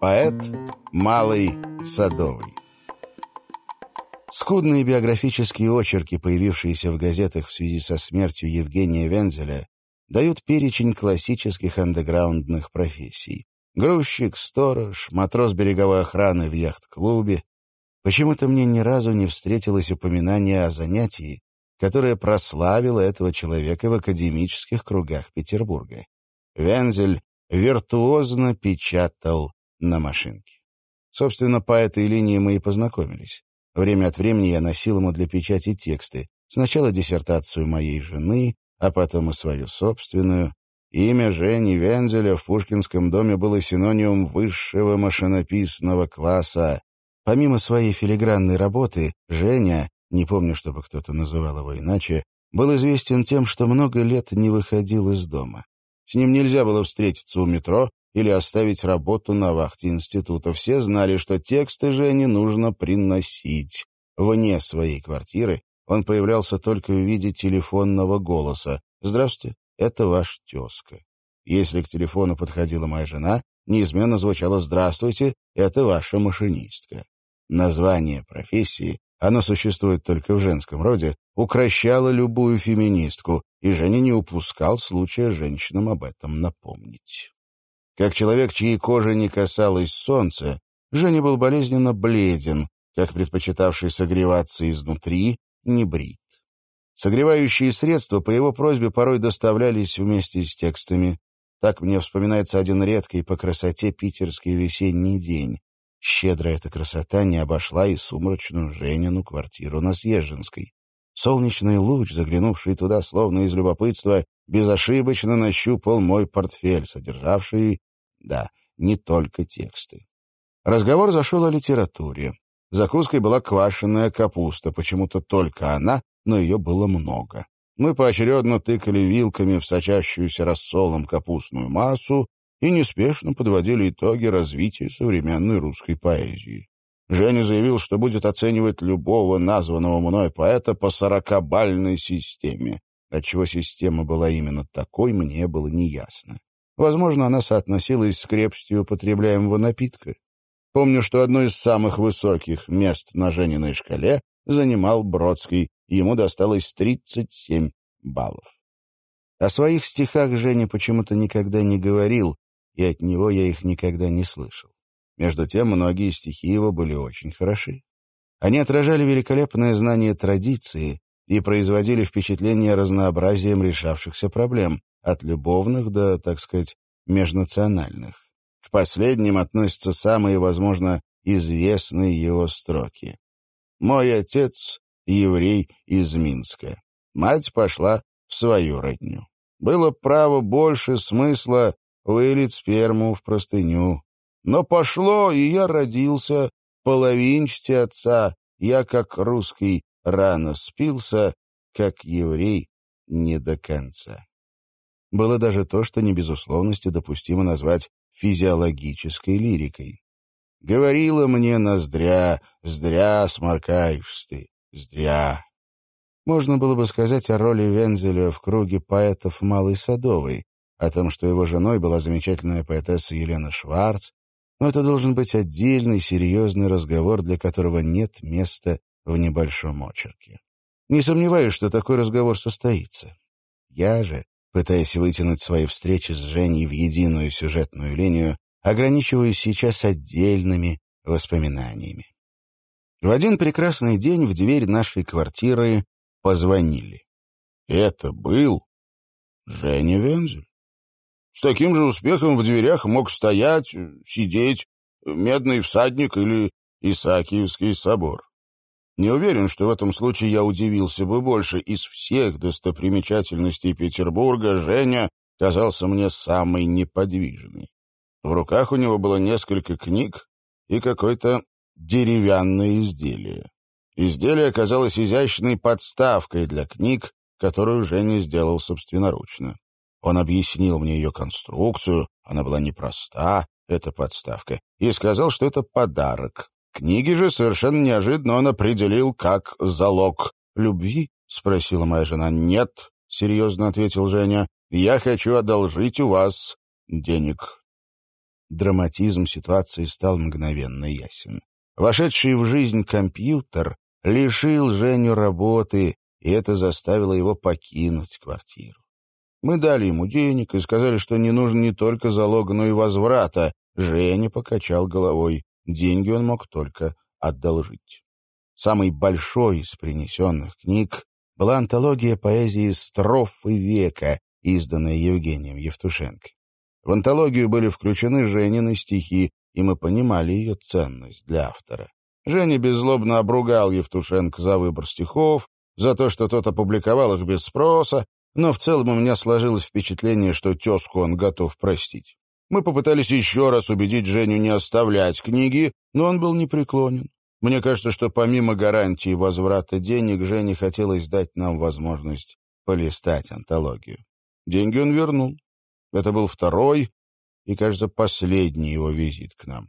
Поэт Малый Садовый. Скудные биографические очерки, появившиеся в газетах в связи со смертью Евгения Вензеля, дают перечень классических андеграундных профессий. Грузчик, сторож, матрос береговой охраны в яхт-клубе. Почему-то мне ни разу не встретилось упоминание о занятии, которое прославило этого человека в академических кругах Петербурга. Вензель виртуозно печатал на машинке. Собственно, по этой линии мы и познакомились. Время от времени я носил ему для печати тексты. Сначала диссертацию моей жены, а потом и свою собственную. Имя Жени Вензеля в Пушкинском доме было синонимом высшего машинописного класса. Помимо своей филигранной работы, Женя, не помню, чтобы кто-то называл его иначе, был известен тем, что много лет не выходил из дома. С ним нельзя было встретиться у метро или оставить работу на вахте института. Все знали, что тексты Жени нужно приносить. Вне своей квартиры он появлялся только в виде телефонного голоса. «Здравствуйте, это ваш тезка». Если к телефону подходила моя жена, неизменно звучало «Здравствуйте, это ваша машинистка». Название профессии, оно существует только в женском роде, укращало любую феминистку, и Женя не упускал случая женщинам об этом напомнить. Как человек, чьей кожи не касалось солнца, Женя был болезненно бледен, как предпочитавший согреваться изнутри, не брит. Согревающие средства по его просьбе порой доставлялись вместе с текстами. Так мне вспоминается один редкий по красоте питерский весенний день. Щедрая эта красота не обошла и сумрачную Женину квартиру на Съезженской. Солнечный луч, заглянувший туда словно из любопытства, безошибочно нащупал мой портфель, содержавший, да, не только тексты. Разговор зашел о литературе. Закуской была квашеная капуста, почему-то только она, но ее было много. Мы поочередно тыкали вилками в сочащуюся рассолом капустную массу и неспешно подводили итоги развития современной русской поэзии. Женя заявил, что будет оценивать любого названного мной поэта по сорокабальной системе. Отчего система была именно такой, мне было неясно. Возможно, она соотносилась с крепостью употребляемого напитка. Помню, что одно из самых высоких мест на Жениной шкале занимал Бродский. Ему досталось 37 баллов. О своих стихах Женя почему-то никогда не говорил, и от него я их никогда не слышал. Между тем, многие стихи его были очень хороши. Они отражали великолепное знание традиции и производили впечатление разнообразием решавшихся проблем, от любовных до, так сказать, межнациональных. К последним относятся самые, возможно, известные его строки. «Мой отец — еврей из Минска. Мать пошла в свою родню. Было право больше смысла вылить сперму в простыню. Но пошло, и я родился, половинчати отца. Я, как русский, рано спился, как еврей не до конца. Было даже то, что не без условности допустимо назвать физиологической лирикой. Говорила мне ноздря, здря сморкаешься ты, здря. Можно было бы сказать о роли Вензеля в круге поэтов Малой Садовой, о том, что его женой была замечательная поэтесса Елена Шварц, но это должен быть отдельный, серьезный разговор, для которого нет места в небольшом очерке. Не сомневаюсь, что такой разговор состоится. Я же, пытаясь вытянуть свои встречи с Женей в единую сюжетную линию, ограничиваюсь сейчас отдельными воспоминаниями. В один прекрасный день в дверь нашей квартиры позвонили. Это был Женя Вензель. С таким же успехом в дверях мог стоять, сидеть медный всадник или Исаакиевский собор. Не уверен, что в этом случае я удивился бы больше. Из всех достопримечательностей Петербурга Женя казался мне самый неподвижный. В руках у него было несколько книг и какое-то деревянное изделие. Изделие оказалось изящной подставкой для книг, которую Женя сделал собственноручно. Он объяснил мне ее конструкцию, она была непроста, эта подставка, и сказал, что это подарок. Книги же совершенно неожиданно он определил как залог. «Любви?» — спросила моя жена. «Нет», — серьезно ответил Женя. «Я хочу одолжить у вас денег». драматизм ситуации стал мгновенно ясен. Вошедший в жизнь компьютер лишил Женю работы, и это заставило его покинуть квартиру. Мы дали ему денег и сказали, что не нужен не только залог, но и возврата. Женя покачал головой. Деньги он мог только одолжить. Самой большой из принесенных книг была антология поэзии «Строфы века», изданная Евгением Евтушенко. В антологию были включены Женины стихи, и мы понимали ее ценность для автора. Женя беззлобно обругал Евтушенко за выбор стихов, за то, что тот опубликовал их без спроса, но в целом у меня сложилось впечатление, что тезку он готов простить. Мы попытались еще раз убедить Женю не оставлять книги, но он был непреклонен. Мне кажется, что помимо гарантии возврата денег, Жене хотелось дать нам возможность полистать антологию. Деньги он вернул. Это был второй и, кажется, последний его визит к нам.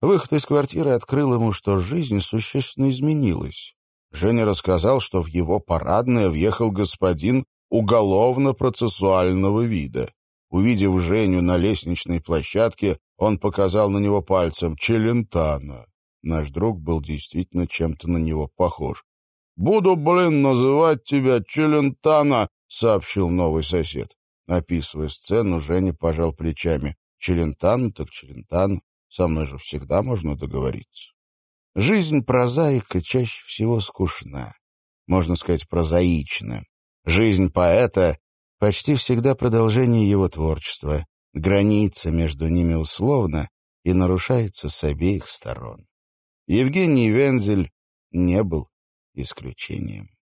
Выход из квартиры открыл ему, что жизнь существенно изменилась. Женя рассказал, что в его парадное въехал господин уголовно-процессуального вида. Увидев Женю на лестничной площадке, он показал на него пальцем «Челентано». Наш друг был действительно чем-то на него похож. «Буду, блин, называть тебя Челентано», — сообщил новый сосед. Описывая сцену, Женя пожал плечами. «Челентано так Челентано. Со мной же всегда можно договориться». Жизнь прозаика чаще всего скучна. Можно сказать, прозаична. Жизнь поэта почти всегда продолжение его творчества. Граница между ними условна и нарушается с обеих сторон. Евгений Вензель не был исключением.